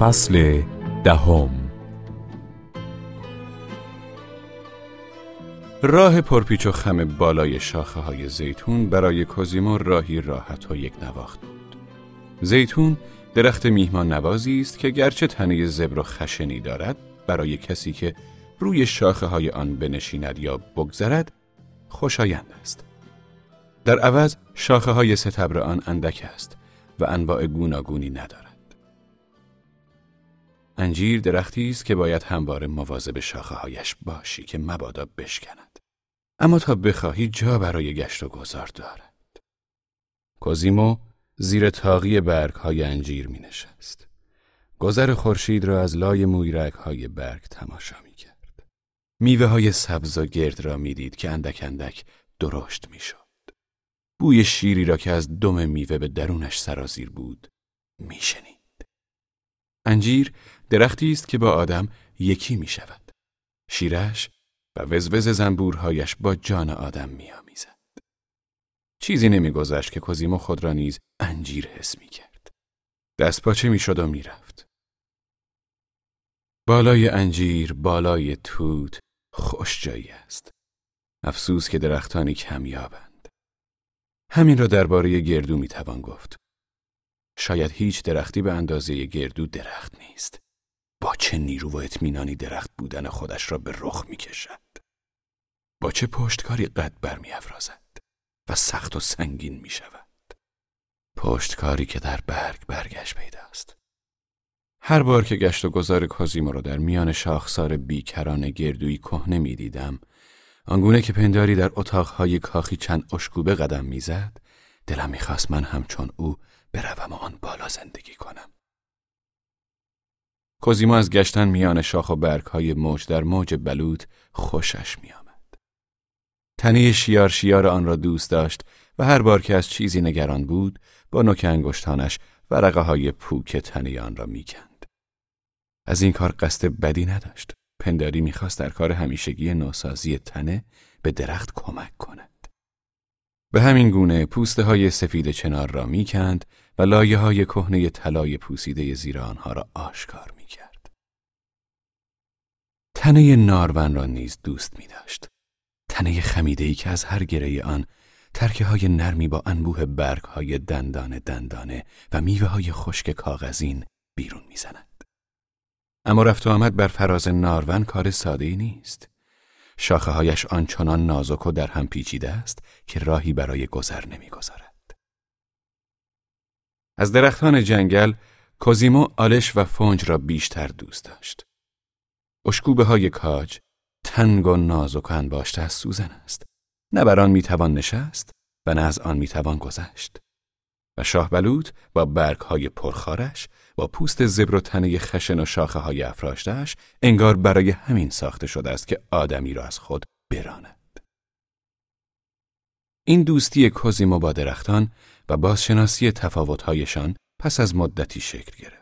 فصل دهم راه پرپیچ و خم بالای شاخه های زیتون برای کوزیمو راهی راحت و یک نواخت بود. زیتون درخت میهمان نوازی است که گرچه تنه زبر و خشنی دارد برای کسی که روی شاخه های آن بنشیند یا بگذرد خوشایند است. در عوض شاخه های ستبر آن اندک است و انواع گوناگونی ندارد. انجیر درختی است که باید همواره مواظب شاخه هایش باشی که مبادا بشکند. اما تا بخواهی جا برای گشت و گذار دارد. کوزیمو زیر تاقی برگ های انجیر می نشست. گذر خورشید را از لای مویرک های برگ تماشا می کرد. میوه های سبز و گرد را می دید که اندک اندک درشت می شد. بوی شیری را که از دم میوه به درونش سرازیر بود می شنید. انجیر درختی است که با آدم یکی می شود. شیرش و وزوز زنبورهایش با جان آدم می آمیزد. چیزی نمیگذشت که کوزیمو خود را نیز انجیر حس می کرد. دست پاچه می شد و می رفت. بالای انجیر، بالای توت، خوش جایی است. افسوس که درختانی کمیابند. همین را درباره گردو می توان گفت. شاید هیچ درختی به اندازه گردو درخت نیست. با چه نیرو و اطمینانی درخت بودن خودش را به رخ می کشد. با چه پشتکاری قد برمی افرازد و سخت و سنگین می شود. پشتکاری که در برگ برگش پیداست. هر بار که گشت و گذار کازیمو را در میان شاخسار بیکران گردویی کهنه می دیدم، آنگونه که پنداری در اتاقهای کاخی چند اشکوبه قدم می‌زد، دلم می‌خواست من همچون او بروم و آن بالا زندگی کنم. کوزیمو از گشتن میان شاخ و برگ های موج در موج بلوط خوشش میآمد. تنه شیار شیار آن را دوست داشت و هر بار که از چیزی نگران بود با نوک انگشتانش ورقه های پوک تنه آن را می‌کند. از این کار قصد بدی نداشت. پنداری می‌خواست در کار همیشگی نوسازی تنه به درخت کمک کند. به همین گونه پوسته های سفید چنار را می‌کند و لایه های کهنه طلای پوسیده زیر آنها را آشکار می‌کرد. تنه نارون را نیز دوست می داشت. تنه خمیده ای که از هر گره آن ترکه های نرمی با انبوه برگ های دندانه دندانه و میوه های خشک کاغذین بیرون می‌زند. اما رفت و آمد بر فراز نارون کار ساده ای نیست. شاخه هایش آنچنان نازک و در هم پیچیده است که راهی برای گذر نمی‌گذارد. از درختان جنگل کوزیمو آلش و فنج را بیشتر دوست داشت. اشکوبه های کاج تنگ و نازک و انباشته از سوزن است. نه بر آن می‌توان نشست و نه از آن می‌توان گذشت. و شاه بلوط با برگ های پرخارش با پوست زبر و تنه خشن و شاخه های افراشتش انگار برای همین ساخته شده است که آدمی را از خود براند. این دوستی کوزیمو با درختان و بازشناسی تفاوتهایشان پس از مدتی شکل گرفت.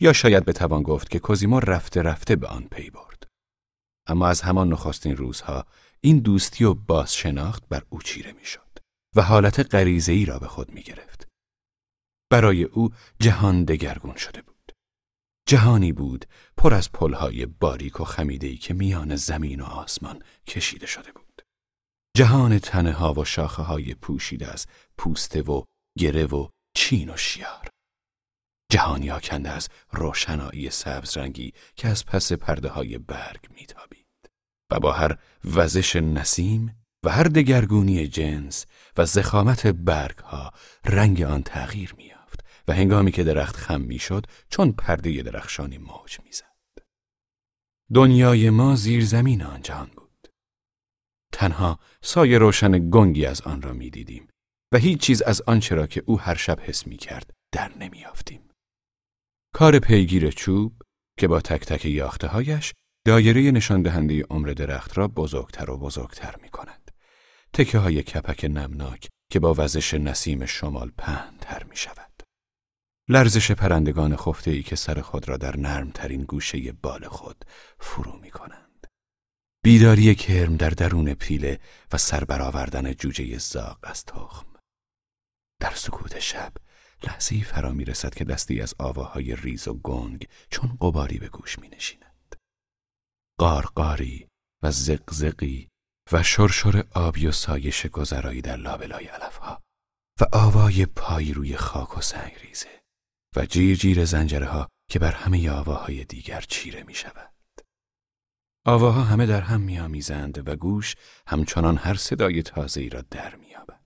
یا شاید بتوان گفت که کوزیمو رفته رفته به آن پی برد. اما از همان نخستین روزها این دوستی و بازشناخت بر او چیره می‌شد و حالت غریزه ای را به خود می گرفت. برای او جهان دگرگون شده بود. جهانی بود پر از پلهای باریک و خمیده‌ای که میان زمین و آسمان کشیده شده بود. جهان تنه ها و شاخه های پوشیده از پوسته و گره و چین و شیار. جهانی آکنده از روشنایی سبز رنگی که از پس پرده های برگ میتابید و با هر وزش نسیم و هر دگرگونی جنس و زخامت برگ ها رنگ آن تغییر می و هنگامی که درخت خم می‌شد چون پرده درخشانی موج می‌زد. دنیای ما زیر زمین آن جهان بود. تنها سایه روشن گنگی از آن را می‌دیدیم و هیچ چیز از آنچه را که او هر شب حس می کرد در نمیافتیم. کار پیگیر چوب که با تک تک یاخته هایش دایره نشان دهنده عمر درخت را بزرگتر و بزرگتر می کند. تکه های کپک نمناک که با وزش نسیم شمال پهنتر می شود. لرزش پرندگان خفته ای که سر خود را در نرمترین گوشه بال خود فرو می کنند. بیداری کرم در درون پیله و سربرآوردن جوجه زاق از تخم. در سکوت شب لحظه فرا می رسد که دستی از آواهای ریز و گنگ چون قباری به گوش می نشیند. قارقاری و زقزقی و شرشر آبی و سایش گذرایی در لابلای علفها و آوای پایی روی خاک و سنگ ریزه و جیر جیر زنجره ها که بر همه آواهای دیگر چیره می شود. آواها همه در هم میآمیزند و گوش همچنان هر صدای تازه‌ای را در مییابد.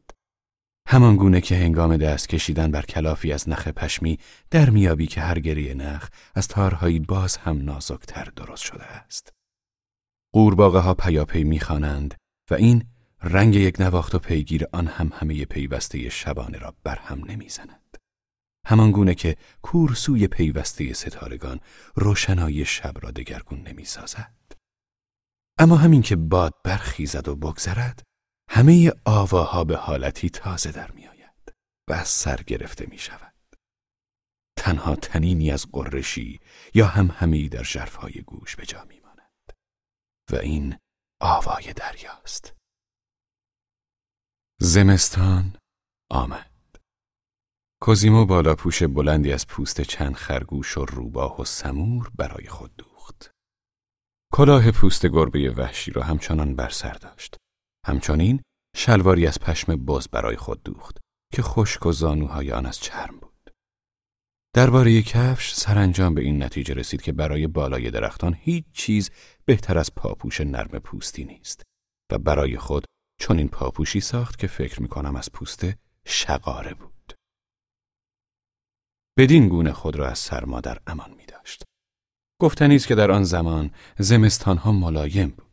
همان گونه که هنگام دست کشیدن بر کلافی از نخ پشمی در میابی که هر گریه نخ از تارهایی باز هم نازکتر درست شده است. قورباغه ها پیاپی می‌خوانند و این رنگ یک نواخت و پیگیر آن هم همه پیوسته شبانه را بر هم نمی‌زند. همان گونه که کورسوی پیوسته ستارگان روشنایی شب را دگرگون نمی‌سازد. اما همین که باد برخیزد و بگذرد همه آواها به حالتی تازه در می آید و از سر گرفته می شود. تنها تنینی از قرشی یا هم همی در جرفهای گوش به جا می ماند. و این آوای دریاست. زمستان آمد. کوزیمو بالا پوش بلندی از پوست چند خرگوش و روباه و سمور برای خود دوخت. کلاه پوست گربه وحشی را همچنان بر سر داشت. همچنین شلواری از پشم باز برای خود دوخت که خشک و زانوهای آن از چرم بود. درباره کفش سرانجام به این نتیجه رسید که برای بالای درختان هیچ چیز بهتر از پاپوش نرم پوستی نیست و برای خود چون این پاپوشی ساخت که فکر می کنم از پوست شقاره بود. بدین گونه خود را از سرما در امان می داشت. گفتنی است که در آن زمان زمستانها ملایم بود.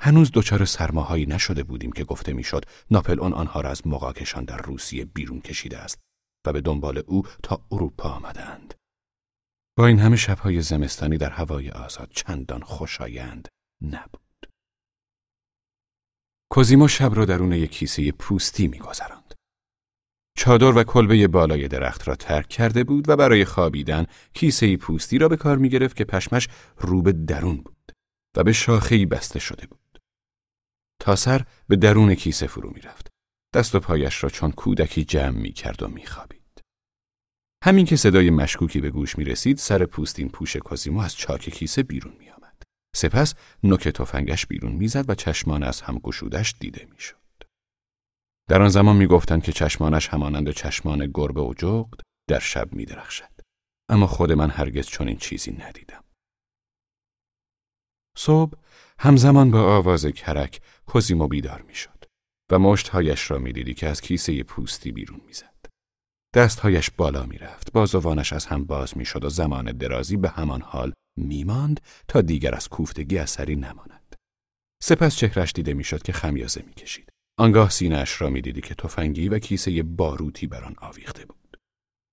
هنوز دچار سرماهایی نشده بودیم که گفته می‌شد ناپل اون آنها را از مقاکشان در روسیه بیرون کشیده است و به دنبال او تا اروپا آمدند. با این همه شبهای زمستانی در هوای آزاد چندان خوشایند نبود. کوزیمو شب را درون یک کیسه پوستی میگذراند. چادر و کلبه بالای درخت را ترک کرده بود و برای خوابیدن کیسه پوستی را به کار می گرفت که پشمش رو به درون بود و به شاخهی بسته شده بود. تا سر به درون کیسه فرو می رفت. دست و پایش را چون کودکی جمع می کرد و می خوابید. همین که صدای مشکوکی به گوش می رسید سر پوستین پوش کازیمو از چاک کیسه بیرون می آمد. سپس نوک تفنگش بیرون می‌زد و چشمان از هم گشودش دیده می‌شد. در آن زمان می‌گفتند که چشمانش همانند چشمان گربه و جغد در شب میدرخشد اما خود من هرگز چنین چیزی ندیدم صبح همزمان با آواز کرک کوزیمو بیدار می‌شد و مشتهایش را می‌دیدی که از کیسه پوستی بیرون می‌زد. دستهایش بالا می‌رفت بازوانش از هم باز می‌شد و زمان درازی به همان حال میماند تا دیگر از کوفتگی اثری نماند. سپس چهرش دیده می‌شد که خمیازه می‌کشید. آنگاه سینهاش را می‌دیدی که تفنگی و کیسه باروتی بر آن آویخته بود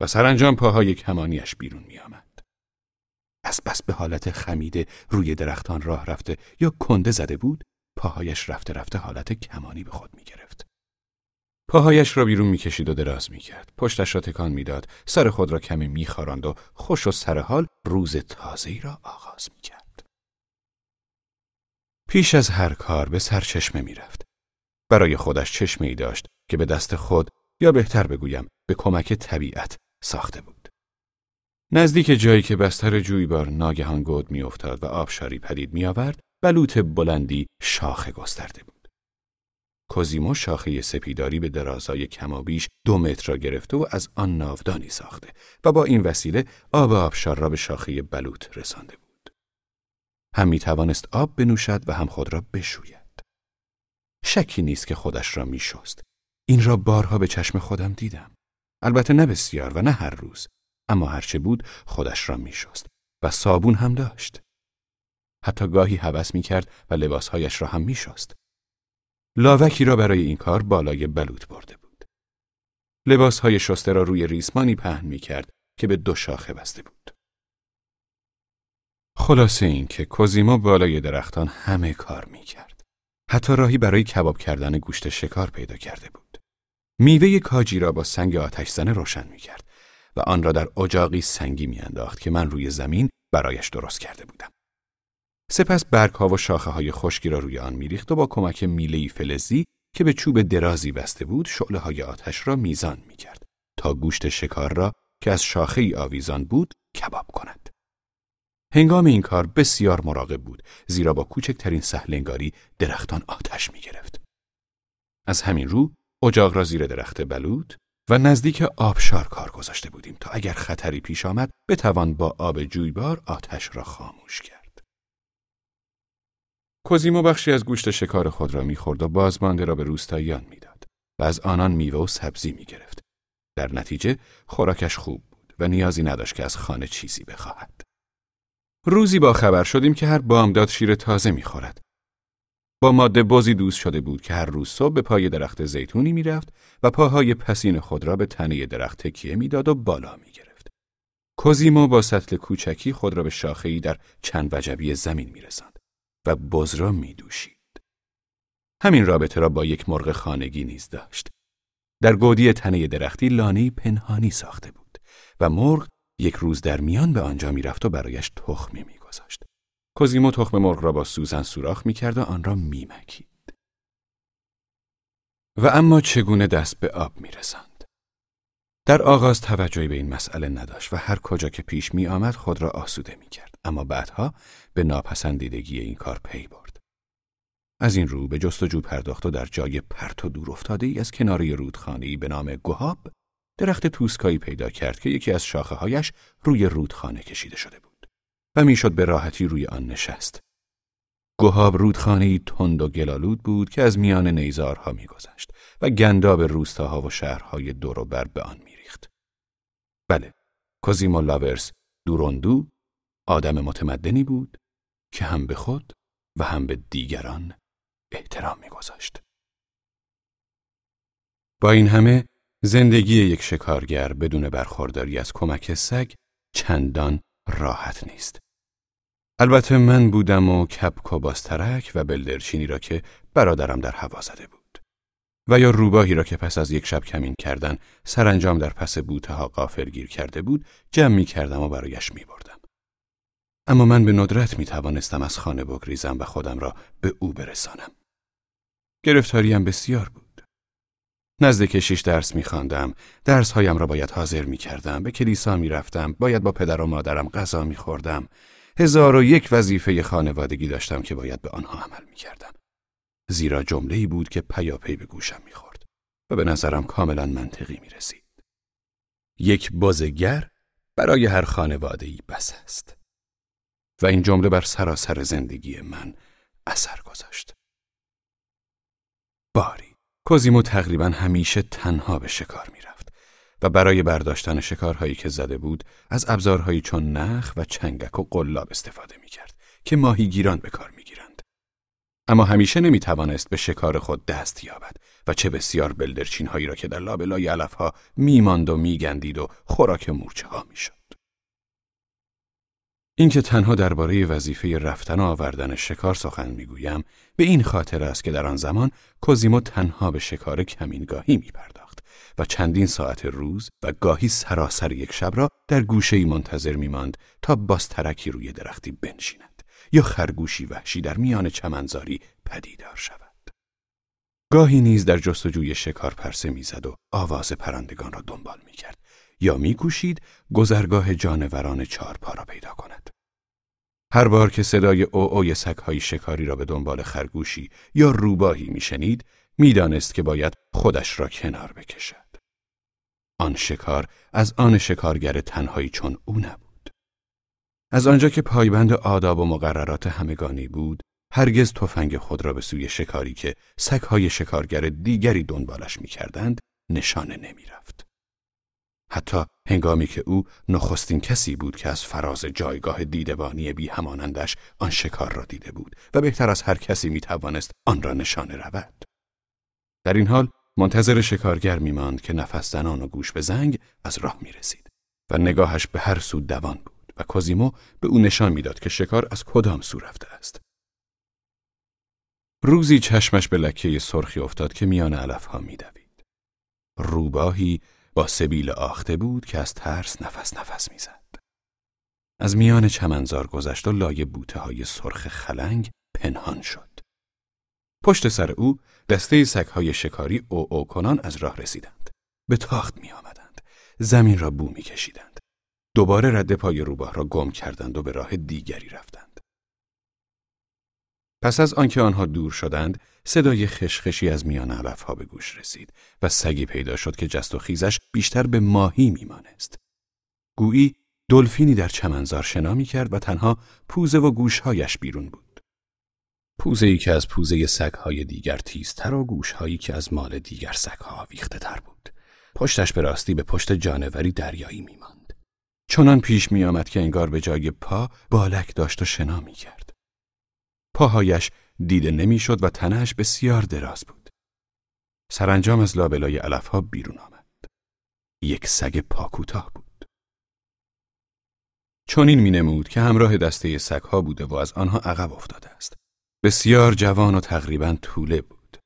و سرانجام پاهای کمانیش بیرون میآمد. از بس به حالت خمیده روی درختان راه رفته یا کنده زده بود پاهایش رفته رفته حالت کمانی به خود می گرفت. پاهایش را بیرون می‌کشید و دراز می‌کرد. پشتش را تکان می‌داد، سر خود را کمی میخاراند و خوش و سرحال روز تازه‌ای را آغاز می‌کرد. پیش از هر کار به سرچشمه می‌رفت. برای خودش چشمه ای داشت که به دست خود یا بهتر بگویم به کمک طبیعت ساخته بود. نزدیک جایی که بستر جویبار ناگهان گود میافتاد و آبشاری پدید میآورد بلوط بلندی شاخه گسترده بود. کوزیمو شاخه سپیداری به درازای کمابیش دو متر را گرفته و از آن ناودانی ساخته و با این وسیله آب آبشار را به شاخه بلوط رسانده بود. هم می توانست آب بنوشد و هم خود را بشوید. شکی نیست که خودش را می شست. این را بارها به چشم خودم دیدم. البته نه بسیار و نه هر روز. اما هرچه بود خودش را می شست. و صابون هم داشت. حتی گاهی هوس می کرد و لباسهایش را هم می شست. لاوکی را برای این کار بالای بلوط برده بود. لباسهای شسته را روی ریسمانی پهن می کرد که به دو شاخه بسته بود. خلاصه این که کوزیما بالای درختان همه کار می کرد. حتی راهی برای کباب کردن گوشت شکار پیدا کرده بود. میوه کاجی را با سنگ آتش زنه روشن می کرد و آن را در اجاقی سنگی می انداخت که من روی زمین برایش درست کرده بودم. سپس برگ ها و شاخه های خشکی را روی آن میریخت و با کمک میله فلزی که به چوب درازی بسته بود شعله های آتش را میزان می کرد تا گوشت شکار را که از شاخه ای آویزان بود کباب کند. هنگام این کار بسیار مراقب بود زیرا با کوچکترین سهلنگاری درختان آتش می گرفت. از همین رو اجاق را زیر درخت بلود و نزدیک آبشار کار گذاشته بودیم تا اگر خطری پیش آمد بتوان با آب جویبار آتش را خاموش کرد. کوزیمو بخشی از گوشت شکار خود را می‌خورد و بازمانده را به روستاییان می‌داد و از آنان میوه و سبزی می‌گرفت. در نتیجه خوراکش خوب بود و نیازی نداشت که از خانه چیزی بخواهد. روزی با خبر شدیم که هر بامداد شیر تازه می‌خورد. با ماده بازی دوست شده بود که هر روز صبح به پای درخت زیتونی می‌رفت و پاهای پسین خود را به تنه درخت تکیه می‌داد و بالا می‌گرفت. کوزیمو با سطل کوچکی خود را به شاخه‌ای در چند وجبی زمین میرساند و بز را میدوشید. همین رابطه را با یک مرغ خانگی نیز داشت. در گودی تنه درختی لانه پنهانی ساخته بود و مرغ یک روز در میان به آنجا می‌رفت و برایش تخمی میگذاشت. کوزیمو تخم مرغ را با سوزن سوراخ می‌کرد و آن را میمکید. و اما چگونه دست به آب میرساند؟ در آغاز توجهی به این مسئله نداشت و هر کجا که پیش می آمد خود را آسوده می کرد. اما بعدها به ناپسندیدگی این کار پی برد. از این رو به جستجو پرداخت و در جای پرت و دور افتاده ای از کناری رودخانه‌ای به نام گهاب درخت توسکایی پیدا کرد که یکی از شاخه هایش روی رودخانه کشیده شده بود و می‌شد به راحتی روی آن نشست. گهاب رودخانه تند و گلالود بود که از میان نیزارها میگذشت و گنداب روستاها و شهرهای دور و بر به آن میریخت. بله، کوزیمو لاورس دوروندو آدم متمدنی بود که هم به خود و هم به دیگران احترام میگذاشت. با این همه زندگی یک شکارگر بدون برخورداری از کمک سگ چندان راحت نیست. البته من بودم و کپک و باسترک و بلدرچینی را که برادرم در هوا زده بود. و یا روباهی را که پس از یک شب کمین کردن سرانجام در پس بوته ها قافل گیر کرده بود جمع می کردم و برایش می بردم. اما من به ندرت می توانستم از خانه بگریزم و خودم را به او برسانم. گرفتاریم بسیار بود. نزد کشیش درس میخواندم درسهایم را باید حاضر می‌کردم به کلیسا می‌رفتم باید با پدر و مادرم غذا میخوردم هزار و یک وظیفه خانوادگی داشتم که باید به آنها عمل می‌کردم. زیرا جمله ای بود که پیاپی به گوشم می‌خورد و به نظرم کاملا منطقی می‌رسید. یک بازگر برای هر خانواده ای بس است. و این جمله بر سراسر زندگی من اثر گذاشت. باری کوزیمو تقریبا همیشه تنها به شکار می‌رفت. و برای برداشتن شکارهایی که زده بود از ابزارهایی چون نخ و چنگک و قلاب استفاده می‌کرد که ماهیگیران به کار می‌گیرند. اما همیشه نمی‌توانست به شکار خود دست یابد و چه بسیار بلدرچین هایی را که در لابلای علف ها میماند و میگندید و خوراک مورچه ها می‌شد. اینکه تنها درباره وظیفه رفتن و آوردن شکار سخن می‌گویم به این خاطر است که در آن زمان کوزیمو تنها به شکار کمینگاهی می پرداخت و چندین ساعت روز و گاهی سراسر یک شب را در گوشه منتظر می ماند تا باسترکی روی درختی بنشیند یا خرگوشی وحشی در میان چمنزاری پدیدار شود. گاهی نیز در جستجوی شکار پرسه می‌زد و آواز پرندگان را دنبال می کرد یا میکوشید گذرگاه جانوران چارپا را پیدا کند. هر بار که صدای او اوی سگهای شکاری را به دنبال خرگوشی یا روباهی میشنید می‌دانست که باید خودش را کنار بکشد. آن شکار از آن شکارگر تنهایی چون او نبود. از آنجا که پایبند آداب و مقررات همگانی بود، هرگز تفنگ خود را به سوی شکاری که سگهای شکارگر دیگری دنبالش می‌کردند نشانه نمی‌رفت. حتی هنگامی که او نخستین کسی بود که از فراز جایگاه دیدبانی بی همانندش آن شکار را دیده بود و بهتر از هر کسی می توانست آن را نشانه رود. در این حال منتظر شکارگر می ماند که نفس زنان و گوش به زنگ از راه می رسید و نگاهش به هر سو دوان بود و کوزیمو به او نشان می‌داد که شکار از کدام سو رفته است. روزی چشمش به لکه سرخی افتاد که میان علفها میدوید. روباهی با سبیل آخته بود که از ترس نفس نفس می‌زد. از میان چمنزار گذشت و لای بوته های سرخ خلنگ پنهان شد. پشت سر او دسته سگهای شکاری او او کنان از راه رسیدند. به تاخت می آمدند زمین را بو میکشیدند. دوباره رد پای روباه را گم کردند و به راه دیگری رفتند. پس از آنکه آنها دور شدند، صدای خشخشی از میان علفها به گوش رسید و سگی پیدا شد که جست و خیزش بیشتر به ماهی میمانست. گویی دلفینی در چمنزار شنا می کرد و تنها پوزه و گوشهایش بیرون بود. پوزه ای که از پوزه سگهای دیگر تیزتر و گوشهایی که از مال دیگر سگها آویخته تر بود. پشتش به راستی به پشت جانوری دریایی می ماند. چنان پیش می آمد که انگار به جای پا بالک داشت و شنا می کرد. پاهایش دیده نمی‌شد و تنهش بسیار دراز بود. سرانجام از لابلای علفها بیرون آمد. یک سگ پاکوتاه بود. چنین می نمود که همراه دسته سگها بوده و از آنها عقب افتاده است. بسیار جوان و تقریبا طوله بود.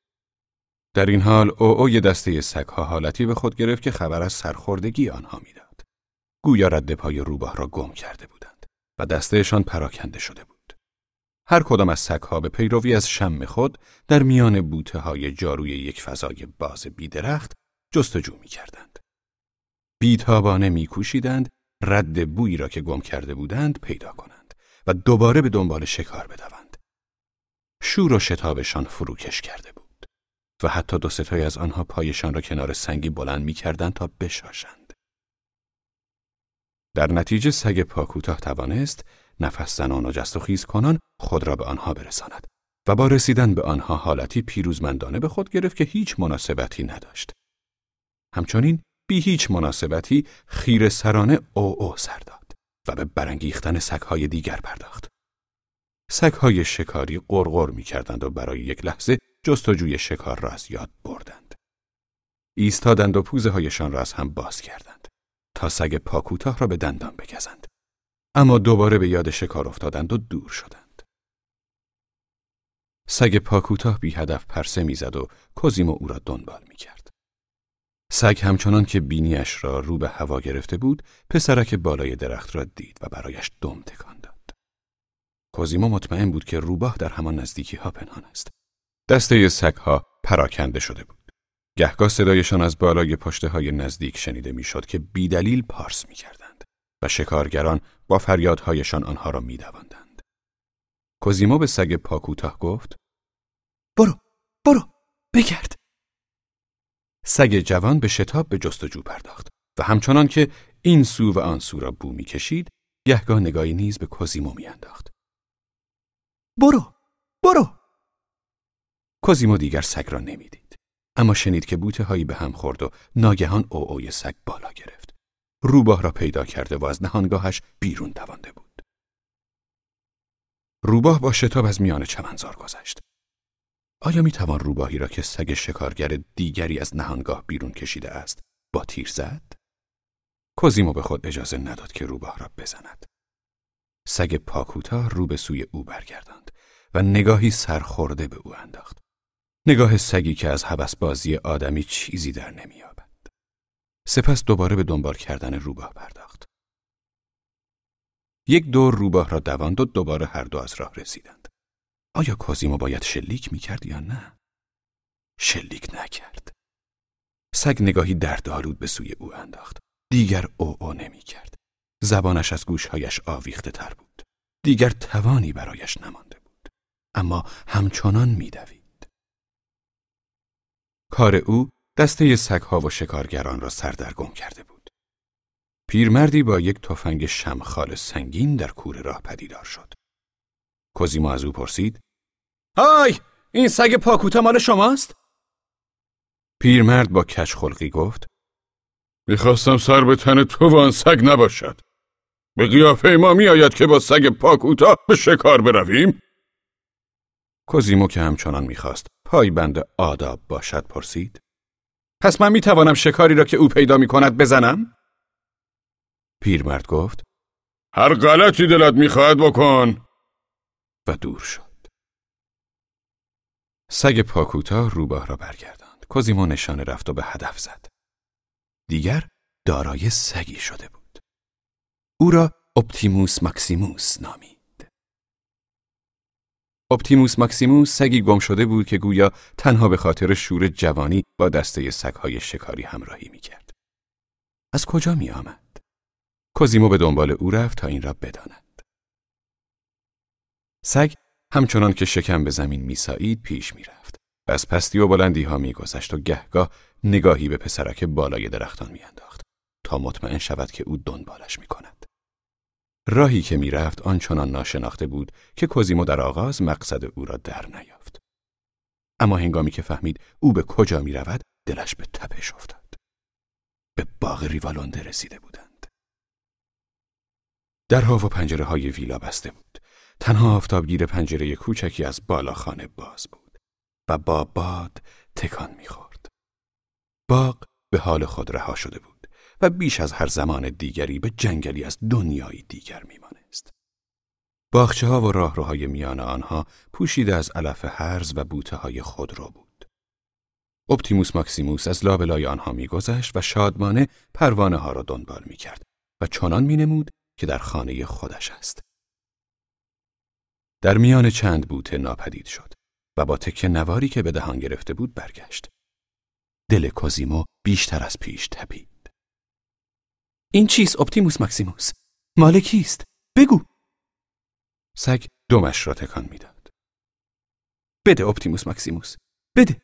در این حال او اوی دسته سگها حالتی به خود گرفت که خبر از سرخوردگی آنها می‌داد. گویا رد پای روباه را گم کرده بودند و دستهشان پراکنده شده بود. هر کدام از سگها به پیروی از شم خود در میان بوته های جاروی یک فضای باز بیدرخت جستجو می کردند. بیتابانه می کوشیدند رد بویی را که گم کرده بودند پیدا کنند و دوباره به دنبال شکار بدوند. شور و شتابشان فروکش کرده بود و حتی دو ستای از آنها پایشان را کنار سنگی بلند می کردند تا بشاشند. در نتیجه سگ پاکوتاه توانست نفس زنان و جست و خیز کنان خود را به آنها برساند و با رسیدن به آنها حالتی پیروزمندانه به خود گرفت که هیچ مناسبتی نداشت. همچنین بی هیچ مناسبتی خیر سرانه او او سر داد و به برانگیختن سگهای دیگر پرداخت. سگهای شکاری قرقر می کردند و برای یک لحظه جستجوی شکار را از یاد بردند. ایستادند و پوزه هایشان را از هم باز کردند تا سگ پاکوتاه را به دندان بگزند. اما دوباره به یاد شکار افتادند و دور شدند. سگ پاکوتاه بی هدف پرسه می‌زد و کوزیمو او را دنبال می کرد. سگ همچنان که بینیش را رو به هوا گرفته بود پسرک بالای درخت را دید و برایش دم تکان داد کوزیمو مطمئن بود که روباه در همان نزدیکی ها پنهان است. دسته سگها پراکنده شده بود. گهگاه صدایشان از بالای پشته های نزدیک شنیده می‌شد که بیدلیل پارس می‌کردند و شکارگران با فریادهایشان آنها را میدواندند. کوزیمو به سگ پاکوتاه گفت برو برو بگرد. سگ جوان به شتاب به جستجو پرداخت و همچنان که این سو و آن سو را بو می کشید گهگاه نگاهی نیز به کوزیمو انداخت. برو برو. کوزیمو دیگر سگ را نمی‌دید. اما شنید که بوته هایی به هم خورد و ناگهان او اوی سگ بالا گرفت. روباه را پیدا کرده و از نهانگاهش بیرون دوانده بود. روباه با شتاب از میان چمنزار گذشت. آیا می توان روباهی را که سگ شکارگر دیگری از نهانگاه بیرون کشیده است با تیر زد؟ کوزیمو به خود اجازه نداد که روباه را بزند. سگ پاکوتا رو به سوی او برگرداند و نگاهی سرخورده به او انداخت. نگاه سگی که از هوس بازی آدمی چیزی در نمییابد. سپس دوباره به دنبال کردن روباه پرداخت. یک دور روباه را دواند و دوباره هر دو از راه رسیدند. آیا کازیمو باید شلیک می کرد یا نه؟ شلیک نکرد. سگ نگاهی دردآلود به سوی او انداخت. دیگر او او نمی کرد. زبانش از گوشهایش آویخته تر بود. دیگر توانی برایش نمانده بود. اما همچنان میدوید. کار او دسته سگها و شکارگران را سردرگم کرده بود. پیرمردی با یک تفنگ شمخال سنگین در کوره راه پدیدار شد. کوزیما از او پرسید های این سگ پاکوتا مال شماست؟ پیرمرد با کش خلقی گفت می‌خواستم سر به تن تو و آن سگ نباشد به قیافه ما میآید که با سگ پاکوتا به شکار برویم کوزیمو که همچنان می‌خواست پای بند آداب باشد پرسید پس من می‌توانم شکاری را که او پیدا می‌کند بزنم؟ پیرمرد گفت هر غلطی دلت می‌خواهد بکن و دور شد سگ پاکوتاه روباه را برگرداند. کوزیمو نشانه رفت و به هدف زد. دیگر دارای سگی شده بود. او را اپتیموس ماکسیموس نامید. اپتیموس ماکسیموس سگی گم شده بود که گویا تنها به خاطر شور جوانی با دسته سگهای شکاری همراهی می‌کرد. از کجا می آمد؟ کوزیمو به دنبال او رفت تا این را بداند. سگ همچنان که شکم به زمین میسایید پیش می‌رفت و از پستی و بلندی ها میگذشت و گهگاه نگاهی به پسرک بالای درختان میانداخت تا مطمئن شود که او دنبالش می‌کند. راهی که می‌رفت آنچنان ناشناخته بود که کوزیمو در آغاز مقصد او را در نیافت. اما هنگامی که فهمید او به کجا می رود دلش به تپش افتاد. به باغ ریوالونده رسیده بودند. درها و پنجره های ویلا بسته بود. تنها آفتابگیر پنجره کوچکی از بالا خانه باز بود و با باد تکان می‌خورد. باغ به حال خود رها شده بود و بیش از هر زمان دیگری به جنگلی از دنیای دیگر میمانست. باخچه ها و راهروهای میان آنها پوشیده از علف هرز و بوته های خودرو بود. اپتیموس ماکسیموس از لابلای آنها میگذشت و شادمانه پروانه ها را دنبال می‌کرد و چنان مینمود که در خانه خودش است. در میان چند بوته ناپدید شد و با تکه نواری که به دهان گرفته بود برگشت. دل کوزیمو بیشتر از پیش تپید. این چیست اپتیموس ماکسیموس؟ مال کیست؟ بگو! سگ دمش را تکان می‌داد. بده اپتیموس ماکسیموس بده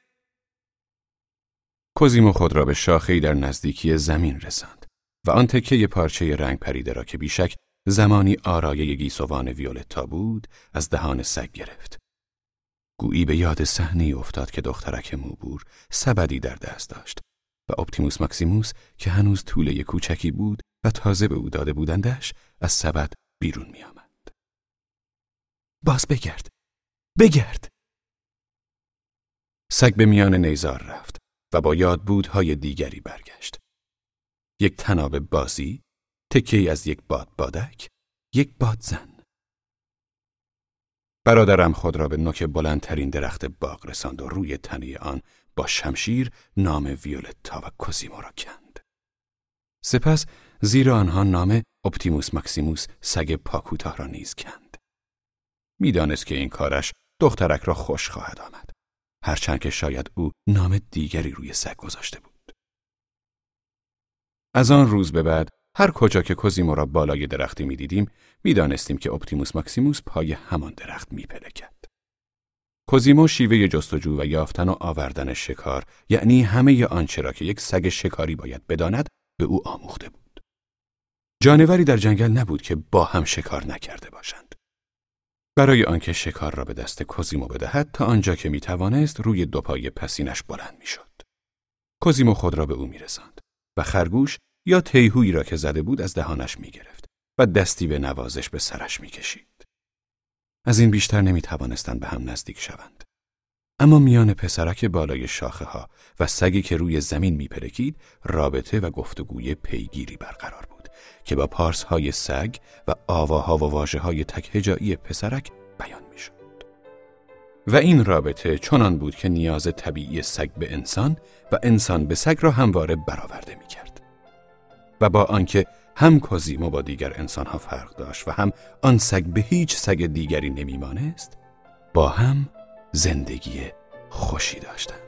کوزیمو خود را به شاخهای در نزدیکی زمین رساند و آن تکه پارچه رنگ پریده را که بیشک زمانی آرایه گیسوان ویولتا بود از دهان سگ گرفت. گویی به یاد صحنه افتاد که دخترک موبور سبدی در دست داشت و اپتیموس ماکسیموس که هنوز طوله کوچکی بود و تازه به او داده بودندش از سبد بیرون می آمد. باز بگرد. بگرد. سگ به میان نیزار رفت و با یادبودهای دیگری برگشت. یک تناب بازی تکه از یک باد بادک یک بادزن برادرم خود را به نوک بلندترین درخت باغ رساند و روی تنه آن با شمشیر نام ویولتا و کوزیمو را کند سپس زیر آنها نام اپتیموس ماکسیموس سگ پاکوتاه را نیز کند می‌دانست که این کارش دخترک را خوش خواهد آمد. هرچند که شاید او نام دیگری روی سگ گذاشته بود. از آن روز به بعد هر کجا که کوزیمو را بالای درختی می‌دیدیم می‌دانستیم که اپتیموس ماکسیموس پای همان درخت میپلکد. کوزیمو شیوه جستجو و یافتن و آوردن شکار یعنی همه آنچه را که یک سگ شکاری باید بداند به او آموخته بود. جانوری در جنگل نبود که با هم شکار نکرده باشند. برای آنکه شکار را به دست کوزیمو بدهد تا آنجا که می توانست روی دو پای پسینش بلند می شد. کوزیمو خود را به او می رساند و خرگوش یا تیهویی را که زده بود از دهانش می گرفت و دستی به نوازش به سرش می کشید. از این بیشتر نمی توانستند به هم نزدیک شوند. اما میان پسرک بالای شاخه ها و سگی که روی زمین می پرکید رابطه و گفتگوی پیگیری برقرار بود. که با پارس های سگ و آواها و واجه های تکهجایی پسرک بیان می شد. و این رابطه چنان بود که نیاز طبیعی سگ به انسان و انسان به سگ را همواره برآورده می کرد. و با آنکه هم کوزیمو با دیگر انسانها فرق داشت و هم آن سگ به هیچ سگ دیگری نمیمانست با هم زندگی خوشی داشتند.